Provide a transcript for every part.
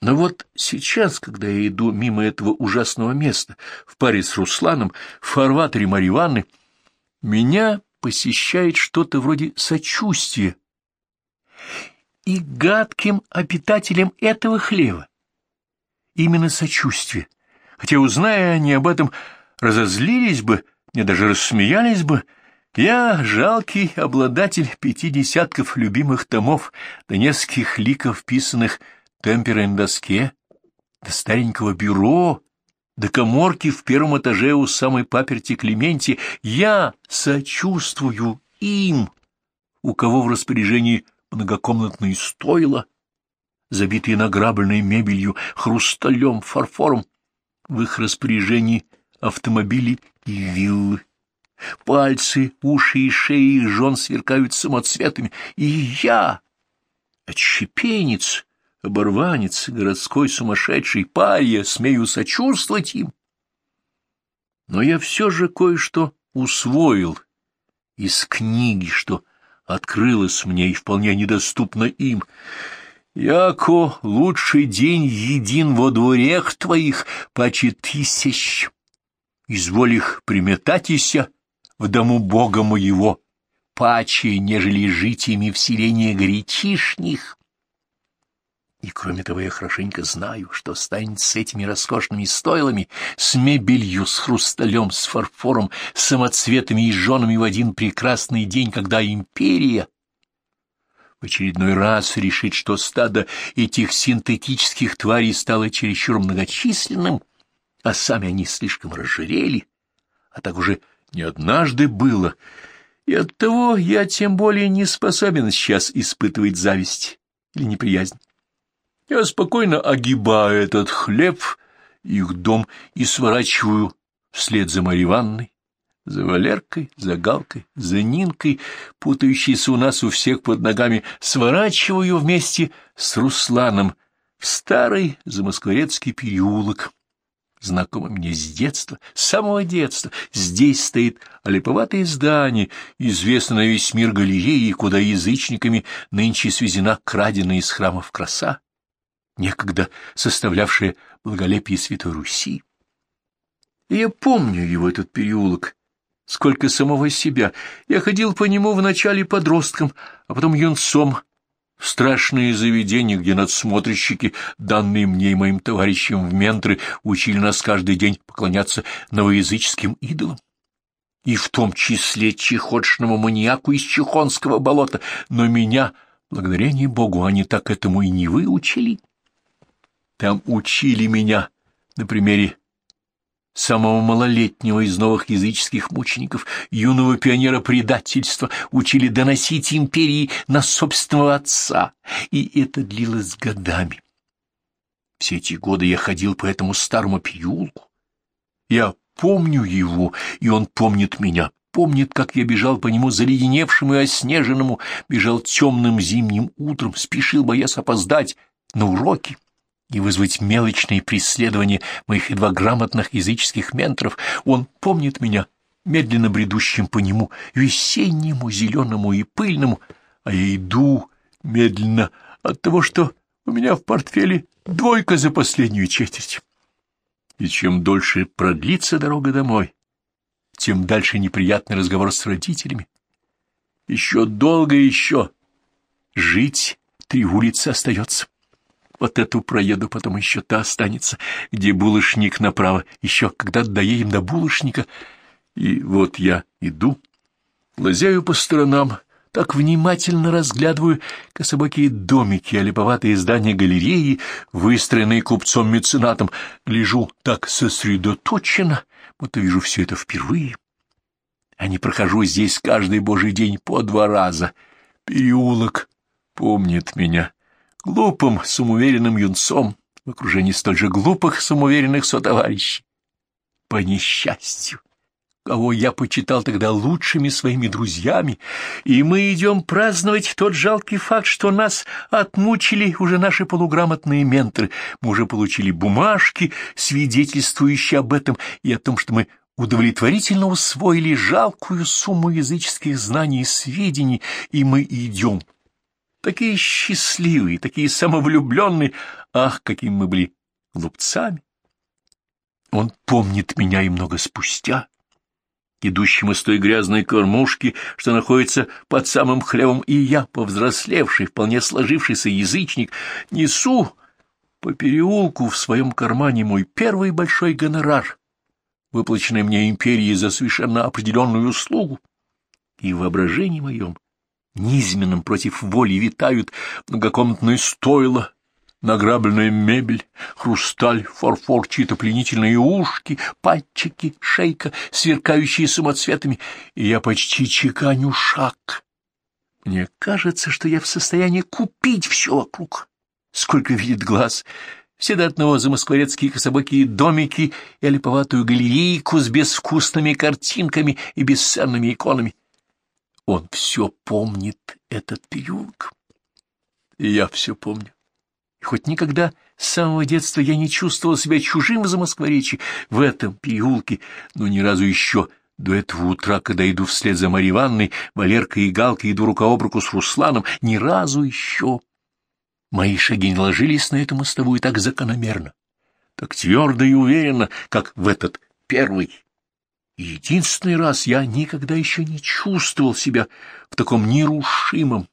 Но вот сейчас, когда я иду мимо этого ужасного места, в паре с Русланом, в фарватере Марьи Ивановны, меня посещает что-то вроде сочувствия и гадким обитателям этого хлева. Именно сочувствие. Хотя, узная они об этом, разозлились бы, мне даже рассмеялись бы, я жалкий обладатель пяти десятков любимых томов, да нескольких ликов, писанных темперой на доске, до старенького бюро, до коморки в первом этаже у самой паперти Клементи. Я сочувствую им, у кого в распоряжении многокомнатные стойла, забитые награбленной мебелью, хрусталем, фарфором, в их распоряжении автомобили и виллы. Пальцы, уши и шеи жен сверкают самоцветами, и я, отщепенец, оборванец, городской сумасшедший парья, смею сочувствовать им. Но я все же кое-что усвоил из книги, что открылось мне и вполне недоступно им. Яко лучший день един во дворех твоих, паче тысяч. Изволь их приметатися в дому Бога моего, паче, нежели жить ими в селении гречишних. И кроме того, я хорошенько знаю, что станет с этими роскошными стойлами, с мебелью, с хрусталем, с фарфором, с самоцветами и женами в один прекрасный день, когда империя в очередной раз решит, что стадо этих синтетических тварей стало чересчур многочисленным, а сами они слишком разжирели, а так уже не однажды было, и оттого я тем более не способен сейчас испытывать зависть или неприязнь. Я спокойно огибаю этот хлеб, их дом, и сворачиваю вслед за Марьей Ивановной, за Валеркой, за Галкой, за Нинкой, путающейся у нас у всех под ногами, сворачиваю вместе с Русланом в старый замоскворецкий переулок, знакомый мне с детства, с самого детства. Здесь стоит олиповатое здание, известное на весь мир галереи, куда язычниками нынче свезена краденая из храмов краса некогда составлявшее благолепие Святой Руси. Я помню его, этот переулок, сколько самого себя. Я ходил по нему вначале подростком, а потом юнцом, в страшные заведения, где надсмотрщики, данные мне и моим товарищам в ментры, учили нас каждый день поклоняться новоязыческим идолам. И в том числе чехотшному маньяку из Чехонского болота, но меня, благодарение Богу, они так этому и не выучили. Там учили меня на примере самого малолетнего из новых языческих мучеников, юного пионера предательства, учили доносить империи на собственного отца, и это длилось годами. Все эти годы я ходил по этому старому переулку. Я помню его, и он помнит меня, помнит, как я бежал по нему заледеневшему и оснеженному, бежал темным зимним утром, спешил, боясь опоздать на уроки и вызвать мелочные преследования моих едва грамотных языческих менторов, он помнит меня, медленно бредущим по нему, весеннему, зеленому и пыльному, а я иду медленно от того, что у меня в портфеле двойка за последнюю четверть. И чем дольше продлится дорога домой, тем дальше неприятный разговор с родителями. Еще долго еще жить три улицы остается. Вот эту проеду, потом еще та останется, где булочник направо. Еще когда доедем до булочника. И вот я иду, лазяю по сторонам, так внимательно разглядываю кособокие домики, олиповатые здания галереи, выстроенные купцом-меценатом, гляжу так сосредоточенно, будто вижу все это впервые. А не прохожу здесь каждый божий день по два раза. Переулок помнит меня глупым, самоуверенным юнцом в окружении столь же глупых, самоуверенных сотоварищей. По несчастью, кого я почитал тогда лучшими своими друзьями, и мы идем праздновать тот жалкий факт, что нас отмучили уже наши полуграмотные менторы. Мы уже получили бумажки, свидетельствующие об этом, и о том, что мы удовлетворительно усвоили жалкую сумму языческих знаний и сведений, и мы идем такие счастливые, такие самовлюбленные, ах, какими мы были глупцами. Он помнит меня и много спустя, идущим из той грязной кормушки, что находится под самым хлевом, и я, повзрослевший, вполне сложившийся язычник, несу по переулку в своем кармане мой первый большой гонорар, выплаченный мне империей за совершенно определенную услугу. И в воображении моем, низменном против воли, витают многокомнатные стойла, награбленная мебель, хрусталь, фарфор, чьи-то пленительные ушки, пальчики, шейка, сверкающие самоцветами, и я почти чеканю шаг. Мне кажется, что я в состоянии купить все вокруг, сколько видит глаз, все до одного замоскворецкие кособокие домики и олиповатую галерейку с безвкусными картинками и бесценными иконами. Он все помнит, этот переулок. И я все помню. И хоть никогда с самого детства я не чувствовал себя чужим в Замоскворечье, в этом переулке, но ни разу еще до этого утра, когда иду вслед за Марьей Ивановной, Валеркой и Галкой, иду рука об руку с Русланом, ни разу еще. Мои шаги не ложились на эту мостовую так закономерно, так твердо и уверенно, как в этот первый. Единственный раз я никогда еще не чувствовал себя в таком нерушимом,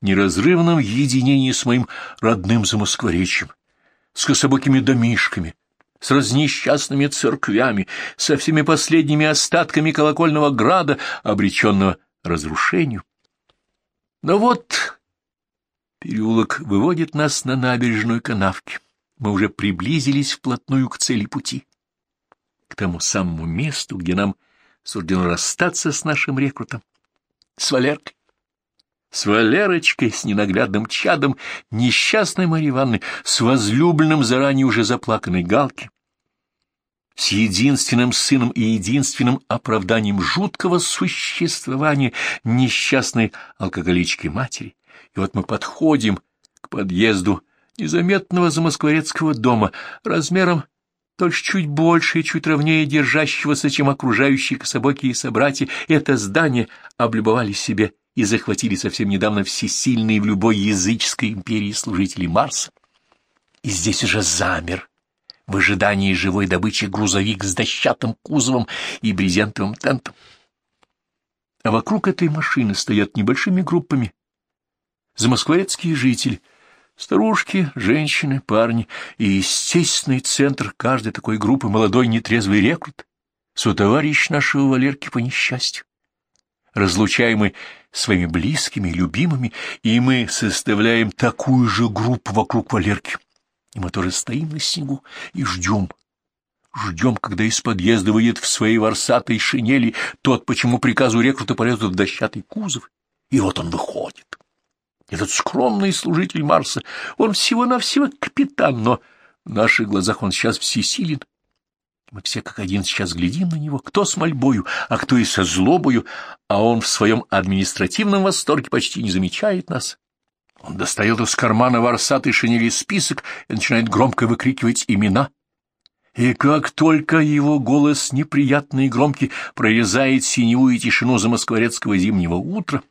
неразрывном единении с моим родным замоскворечьем, с кособокими домишками, с разнесчастными церквями, со всеми последними остатками колокольного града, обреченного разрушению. Но вот переулок выводит нас на набережную канавки. Мы уже приблизились вплотную к цели пути, к тому самому месту, где нам суждено расстаться с нашим рекрутом, с Валеркой. С Валерочкой, с ненаглядным чадом, несчастной Марьей Ивановной, с возлюбленным заранее уже заплаканной Галки, с единственным сыном и единственным оправданием жуткого существования несчастной алкоголички матери. И вот мы подходим к подъезду незаметного замоскворецкого дома размером только чуть больше и чуть ровнее держащегося, чем окружающие кособокие собратья, это здание облюбовали себе и захватили совсем недавно всесильные в любой языческой империи служители Марса. И здесь уже замер в ожидании живой добычи грузовик с дощатым кузовом и брезентовым тентом. А вокруг этой машины стоят небольшими группами замоскворецкие жители, старушки, женщины, парни и естественный центр каждой такой группы молодой нетрезвый рекрут, сотоварищ нашего Валерки по несчастью разлучаемы своими близкими, любимыми, и мы составляем такую же группу вокруг Валерки. И мы тоже стоим на снегу и ждем. Ждем, когда из подъезда выйдет в своей ворсатой шинели тот, почему приказу рекрута полезут в дощатый кузов. И вот он выходит. Этот скромный служитель Марса, он всего-навсего капитан, но в наших глазах он сейчас всесилен мы все как один сейчас глядим на него, кто с мольбою, а кто и со злобою, а он в своем административном восторге почти не замечает нас. Он достает из кармана ворсатый шинели список и начинает громко выкрикивать имена. И как только его голос неприятный и громкий прорезает синевую тишину замоскворецкого зимнего утра,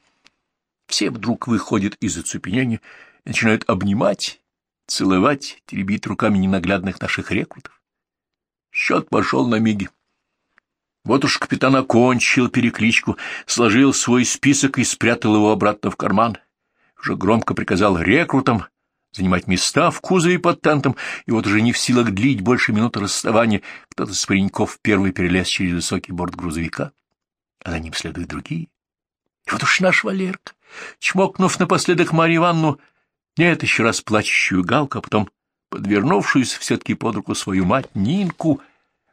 все вдруг выходят из оцепенения и начинают обнимать, целовать, теребить руками ненаглядных наших рекрутов. Счет пошел на миги. Вот уж капитан окончил перекличку, сложил свой список и спрятал его обратно в карман. Уже громко приказал рекрутам занимать места в кузове под тентом, и вот уже не в силах длить больше минуты расставания, кто-то с пареньков первый перелез через высокий борт грузовика, а за ним следуют другие. И вот уж наш Валерка, чмокнув напоследок Марью Ивановну, нет, еще раз плачущую галку, а потом подвернувшуюся все-таки под руку свою мать Нинку.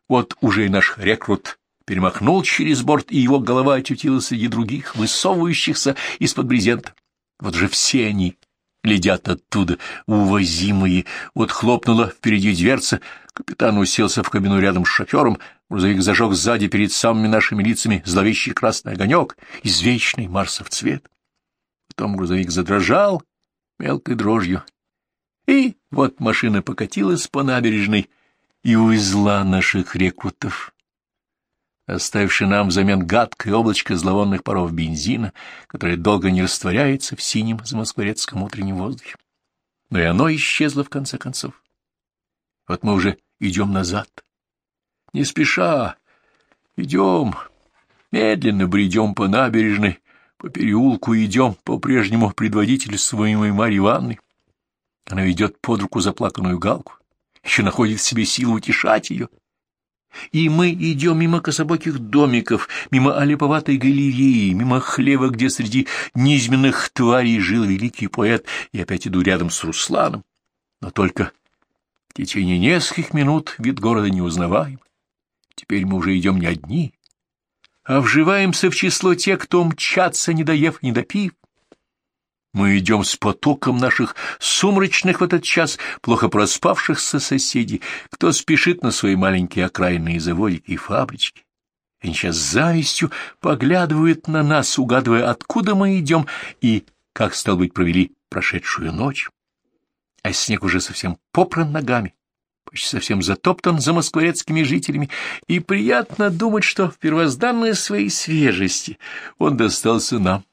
Вот уже и наш рекрут перемахнул через борт, и его голова очутилась среди других, высовывающихся из-под брезента. Вот же все они глядят оттуда, увозимые. Вот хлопнула впереди дверца, капитан уселся в кабину рядом с шофером, грузовик зажег сзади перед самыми нашими лицами зловещий красный огонек, извечный марсов цвет. Потом грузовик задрожал мелкой дрожью, и вот машина покатилась по набережной и увезла наших рекрутов. оставивший нам взамен гадкое облачко зловонных паров бензина, которое долго не растворяется в синем замоскворецком утреннем воздухе. Но и оно исчезло в конце концов. Вот мы уже идем назад. Не спеша, идем, медленно бредем по набережной, по переулку идем, по-прежнему предводительствуемой Марьей Ивановной. Она ведет под руку заплаканную галку, еще находит в себе силу утешать ее. И мы идем мимо кособоких домиков, мимо олиповатой галереи, мимо хлева, где среди низменных тварей жил великий поэт, и опять иду рядом с Русланом. Но только в течение нескольких минут вид города неузнаваем. Теперь мы уже идем не одни, а вживаемся в число тех, кто мчатся, не доев не допив. Мы идем с потоком наших сумрачных в этот час, плохо проспавшихся соседей, кто спешит на свои маленькие окраинные заводики и фабрички. Они сейчас с завистью поглядывают на нас, угадывая, откуда мы идем и как, стал быть, провели прошедшую ночь. А снег уже совсем попран ногами, почти совсем затоптан за москворецкими жителями, и приятно думать, что в первозданной своей свежести он достался нам.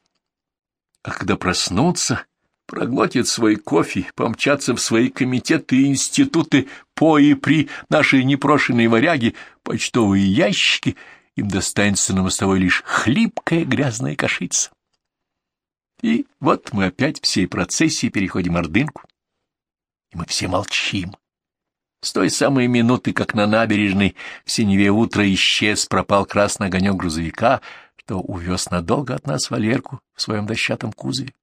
А когда проснутся, проглотят свой кофе, помчатся в свои комитеты и институты по и при нашей непрошенной варяги, почтовые ящики, им достанется на мостовой лишь хлипкая грязная кашица. И вот мы опять всей процессии переходим Ордынку, и мы все молчим. С той самой минуты, как на набережной в синеве утра исчез, пропал красный огонек грузовика, что увез надолго от нас Валерку в своем дощатом кузове.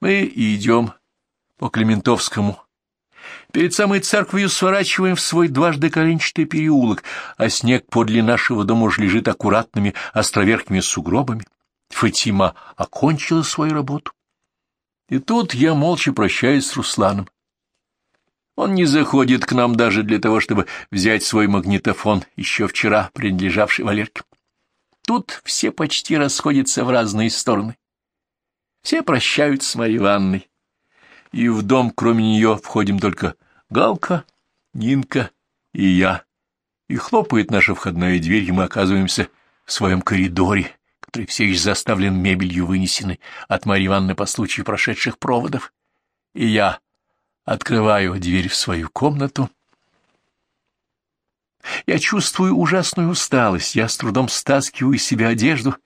Мы идем по Клементовскому. Перед самой церковью сворачиваем в свой дважды коленчатый переулок, а снег подле нашего дома уж лежит аккуратными островерхими сугробами. Фатима окончила свою работу. И тут я молча прощаюсь с Русланом. Он не заходит к нам даже для того, чтобы взять свой магнитофон, еще вчера принадлежавший Валерке. Тут все почти расходятся в разные стороны. Все прощаются с Марьей Ивановной. И в дом, кроме нее, входим только Галка, Нинка и я. И хлопает наша входная дверь, и мы оказываемся в своем коридоре, который все еще заставлен мебелью вынесенной от Марьи Ивановны по случаю прошедших проводов. И я открываю дверь в свою комнату, я чувствую ужасную усталость, я с трудом стаскиваю из себя одежду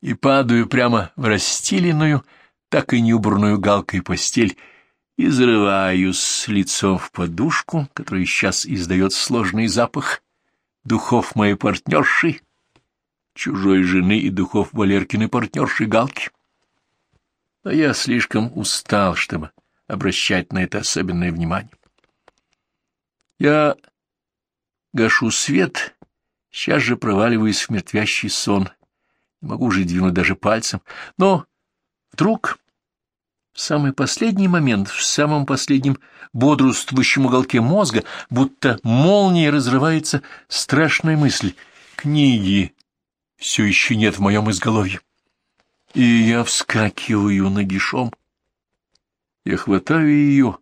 и падаю прямо в расстеленную, так и неубранную галкой постель, и зарываюсь лицом в подушку, которая сейчас издает сложный запах духов моей партнерши, чужой жены и духов Валеркиной партнерши Галки. Но я слишком устал, чтобы обращать на это особенное внимание. Я Гашу свет, сейчас же проваливаюсь в мертвящий сон. Не могу уже двинуть даже пальцем. Но вдруг, в самый последний момент, в самом последнем бодрствующем уголке мозга, будто молнией разрывается страшная мысль. Книги все еще нет в моем изголовье. И я вскакиваю нагишом. Я хватаю ее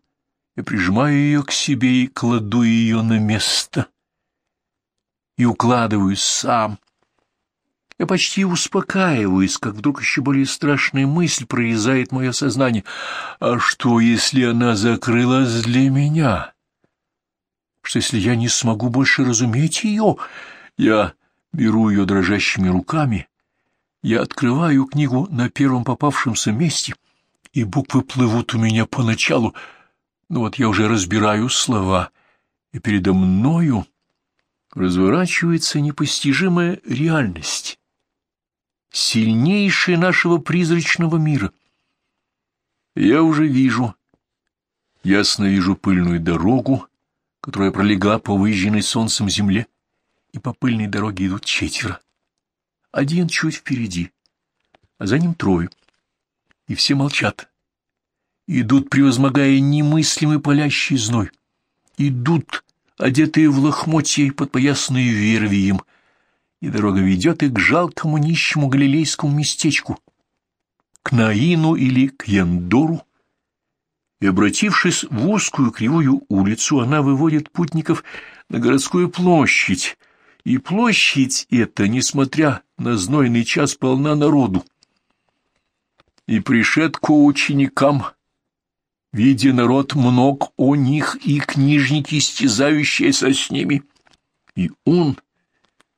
и прижимаю ее к себе и кладу ее на место и укладываюсь сам. Я почти успокаиваюсь, как вдруг еще более страшная мысль прорезает мое сознание. А что, если она закрылась для меня? Что, если я не смогу больше разуметь ее? Я беру ее дрожащими руками, я открываю книгу на первом попавшемся месте, и буквы плывут у меня поначалу, но ну вот я уже разбираю слова, и передо мною разворачивается непостижимая реальность, сильнейшая нашего призрачного мира. Я уже вижу, ясно вижу пыльную дорогу, которая пролегла по выжженной солнцем земле, и по пыльной дороге идут четверо. Один чуть впереди, а за ним трое, и все молчат. Идут, превозмогая немыслимый палящий зной. Идут, одетые в лохмотья и подпоясанные вервием, и дорога ведет их к жалкому нищему галилейскому местечку, к Наину или к Яндору, и, обратившись в узкую кривую улицу, она выводит путников на городскую площадь, И площадь эта, несмотря на знойный час, полна народу. И пришед к ученикам, видя народ мног о них и книжники, стязающиеся с ними, и он,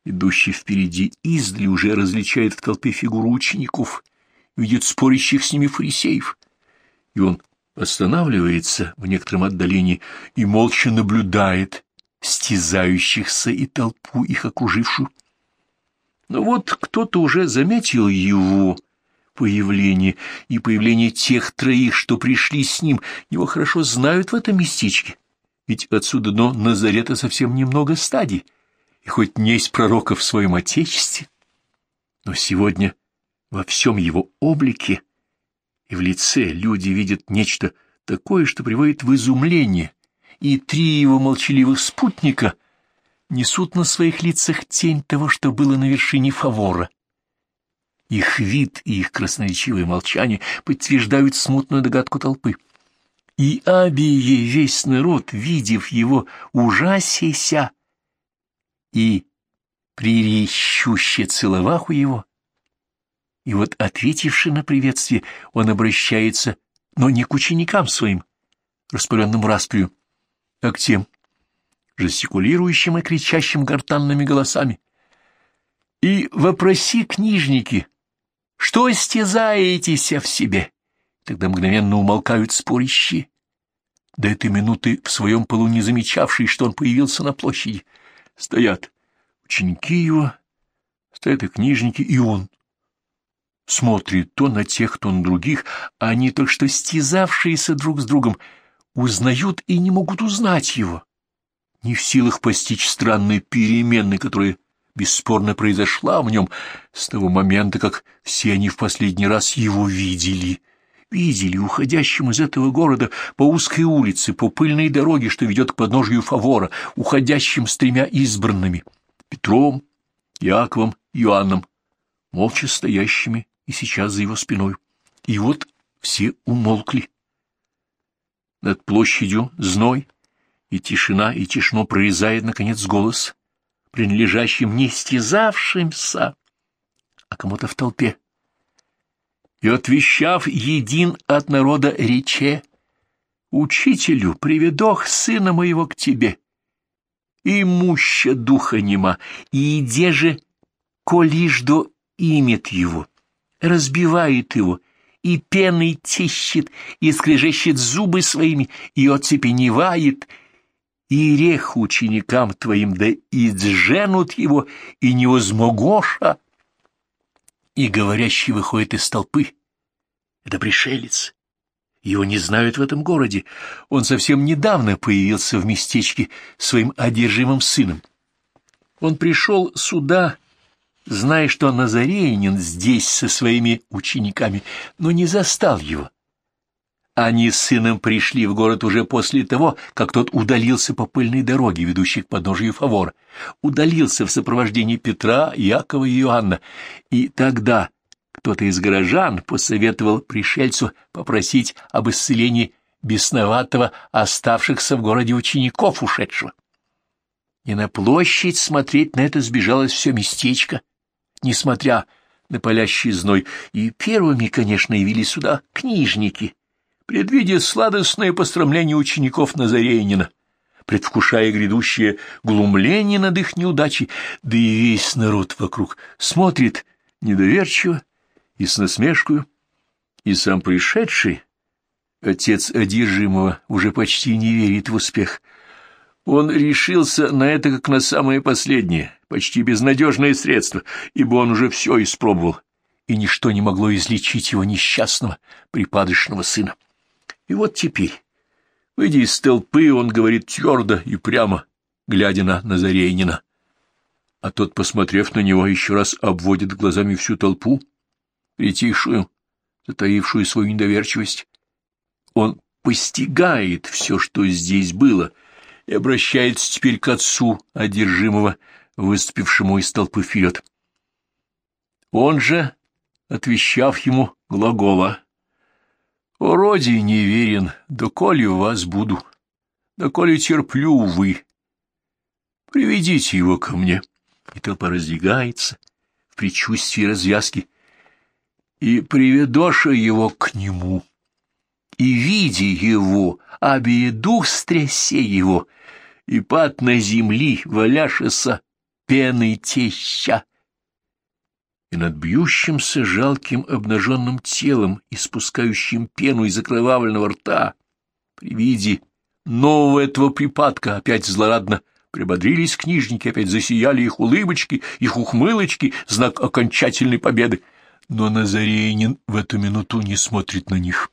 идущий впереди издали, уже различает в толпе фигуру учеников, видит спорящих с ними фарисеев, и он останавливается в некотором отдалении и молча наблюдает стязающихся и толпу их окружившую. Но вот кто-то уже заметил его появление и появление тех троих, что пришли с ним, его хорошо знают в этом местечке, ведь отсюда до Назарета совсем немного стадий, и хоть не есть пророка в своем отечестве, но сегодня во всем его облике и в лице люди видят нечто такое, что приводит в изумление, и три его молчаливых спутника несут на своих лицах тень того, что было на вершине фавора. Их вид и их красноречивое молчание подтверждают смутную догадку толпы. И Абие весь народ, видев его, ужасися и прирещуще целоваху его. И вот, ответивши на приветствие, он обращается, но не к ученикам своим, распыленным расприю, а к тем, жестикулирующим и кричащим гортанными голосами. И вопроси книжники, что стязаетесь в себе? Тогда мгновенно умолкают спорящие. До этой минуты в своем полу не замечавшие, что он появился на площади. Стоят ученики его, стоят и книжники, и он. Смотрит то на тех, то на других, а они только что стязавшиеся друг с другом — узнают и не могут узнать его, не в силах постичь странной перемены, которая бесспорно произошла в нем с того момента, как все они в последний раз его видели. Видели уходящим из этого города по узкой улице, по пыльной дороге, что ведет к подножию Фавора, уходящим с тремя избранными — Петром, Яковом, Иоанном, молча стоящими и сейчас за его спиной. И вот все умолкли. Над площадью зной, и тишина, и тишно прорезает, наконец, голос, принадлежащим не стязавшимся, а кому-то в толпе. И, отвещав един от народа рече, «Учителю, приведох сына моего к тебе, и муща духа нема, и иде же, колишь до имет его, разбивает его, и пеной тищет, и скрежещет зубы своими, и оцепеневает, и рех ученикам твоим, да и сженут его, и не возмогоша. И говорящий выходит из толпы. Это пришелец. Его не знают в этом городе. Он совсем недавно появился в местечке своим одержимым сыном. Он пришел сюда зная, что Назареянин здесь со своими учениками, но не застал его. Они с сыном пришли в город уже после того, как тот удалился по пыльной дороге, ведущей к подножию Фавора, удалился в сопровождении Петра, Якова и Иоанна, и тогда кто-то из горожан посоветовал пришельцу попросить об исцелении бесноватого оставшихся в городе учеников ушедшего. И на площадь смотреть на это сбежалось все местечко, несмотря на палящий зной, и первыми, конечно, явились сюда книжники, предвидя сладостное постромление учеников Назаренина, предвкушая грядущее глумление над их неудачей, да и весь народ вокруг смотрит недоверчиво и с насмешкою, и сам пришедший, отец одержимого, уже почти не верит в успех. Он решился на это как на самое последнее, почти безнадежное средство, ибо он уже все испробовал, и ничто не могло излечить его несчастного, припадочного сына. И вот теперь, выйдя из толпы, он говорит твердо и прямо, глядя на Назарейнина. А тот, посмотрев на него, еще раз обводит глазами всю толпу, притихшую, затаившую свою недоверчивость. Он постигает все, что здесь было, и обращается теперь к отцу одержимого, выступившему из толпы вперед. Он же, отвещав ему глагола, «О, роди неверен, доколе у вас буду, доколе терплю, увы. Приведите его ко мне». и толпа раздвигается в предчувствии развязки, и приведоша его к нему, и, видя его, обие дух стрясе его, и пад на земли, валяшеса, пеной теща, и над бьющимся жалким обнаженным телом, испускающим пену из окровавленного рта, при виде нового этого припадка опять злорадно прибодрились книжники, опять засияли их улыбочки, их ухмылочки, знак окончательной победы. Но Назарейнин в эту минуту не смотрит на них.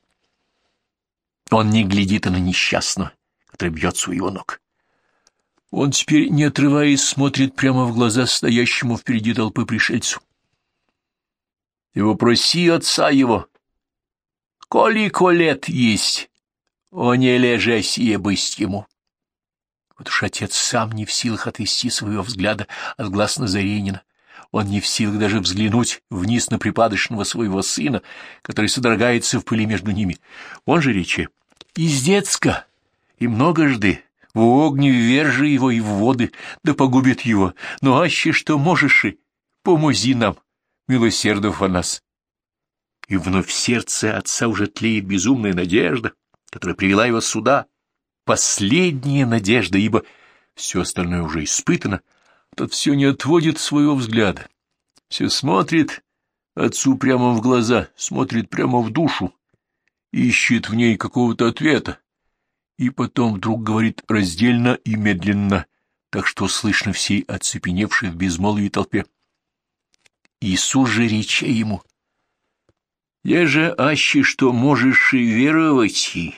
Он не глядит и на несчастного, который бьется у ног. Он теперь, не отрываясь, смотрит прямо в глаза стоящему впереди толпы пришельцу. И вопроси отца его, коли колет есть, о не леже сие бысть ему. Вот уж отец сам не в силах отвести своего взгляда от глаз Назаренина. Он не в силах даже взглянуть вниз на припадочного своего сына, который содрогается в пыли между ними. Он же речи из детска и многожды в огне ввержи его и в воды, да погубит его. Но аще что можешь и, помози нам, милосердов о нас. И вновь в сердце отца уже тлеет безумная надежда, которая привела его сюда, последняя надежда, ибо все остальное уже испытано, тот все не отводит своего взгляда, все смотрит отцу прямо в глаза, смотрит прямо в душу, ищет в ней какого-то ответа, и потом вдруг говорит раздельно и медленно, так что слышно всей оцепеневшей в безмолвии толпе. Иисус же рече ему, «Я же аще, что можешь и веровать, и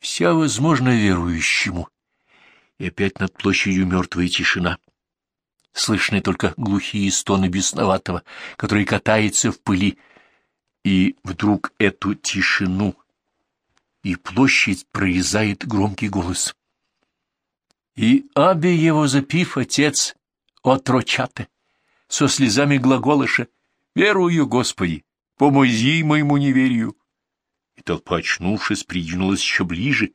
вся возможно верующему». И опять над площадью мертвая тишина. Слышны только глухие стоны бесноватого, который катается в пыли, и вдруг эту тишину и площадь прорезает громкий голос. И абе его запив отец отрочате, со слезами глаголыша, «Верую, Господи, помози моему неверию». И толпа, очнувшись, придвинулась еще ближе.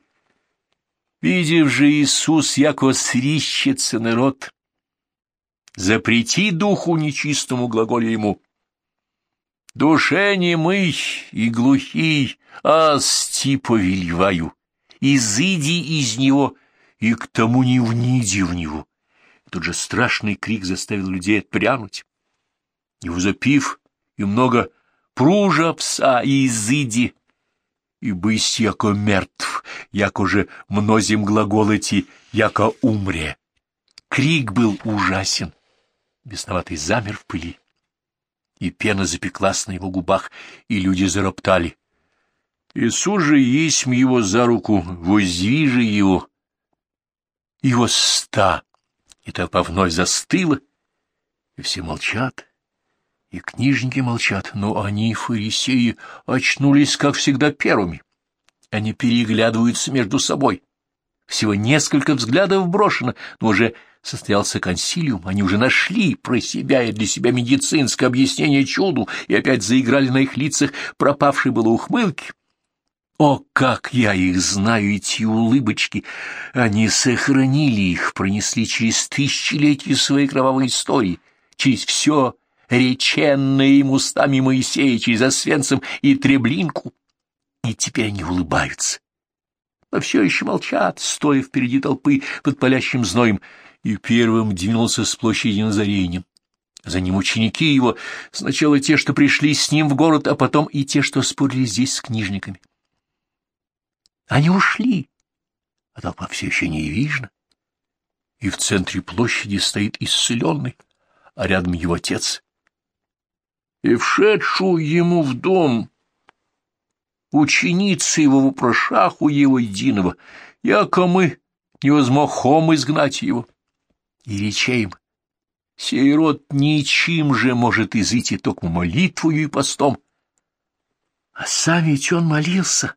Видев же Иисус, яко срищется народ, запрети духу нечистому глаголе ему, Душе немый и глухий, асти повелеваю, изыди из него, и к тому не вниди в него. Тут же страшный крик заставил людей отпрянуть. И узапив, и много пружа пса, и изыди, и бысь яко мертв, яко же мнозим глаголоти, яко умре. Крик был ужасен, бесноватый замер в пыли и пена запеклась на его губах, и люди зароптали. Иисус же есть его за руку, воздвижи его. Его ста, и толпа вновь застыла, и все молчат, и книжники молчат, но они, фарисеи, очнулись, как всегда, первыми. Они переглядываются между собой. Всего несколько взглядов брошено, но уже состоялся консилиум, они уже нашли про себя и для себя медицинское объяснение чуду и опять заиграли на их лицах пропавшие было ухмылки. О, как я их знаю, эти улыбочки! Они сохранили их, пронесли через тысячелетия своей кровавой истории, через все реченное им устами Моисея, через Освенцим и Треблинку. И теперь они улыбаются, но все еще молчат, стоя впереди толпы под палящим зноем и первым двинулся с площади Назарейни. За ним ученики его, сначала те, что пришли с ним в город, а потом и те, что спорили здесь с книжниками. Они ушли, а толпа все еще не видно. И в центре площади стоит исцеленный, а рядом его отец. И вшедшую ему в дом ученицы его вопрошаху его единого, яко мы не изгнать его и речеем. Сей род ничем же может изыти только молитвою и постом. А сам ведь он молился.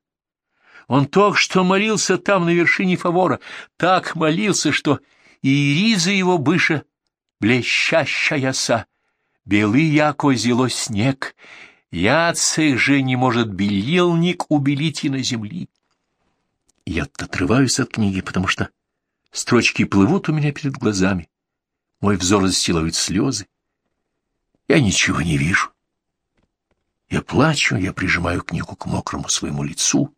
Он только что молился там, на вершине фавора, так молился, что и риза его быша, блещащая са, белый яко зело снег, яцех же не может белилник убелить и на земли. Я отрываюсь от книги, потому что Строчки плывут у меня перед глазами. Мой взор застилают слезы. Я ничего не вижу. Я плачу, я прижимаю книгу к мокрому своему лицу.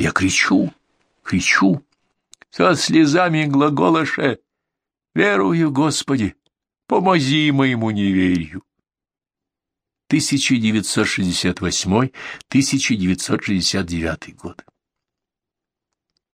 Я кричу, кричу, со слезами глаголоша, «Верую, Господи, помози моему неверию». 1968-1969 год.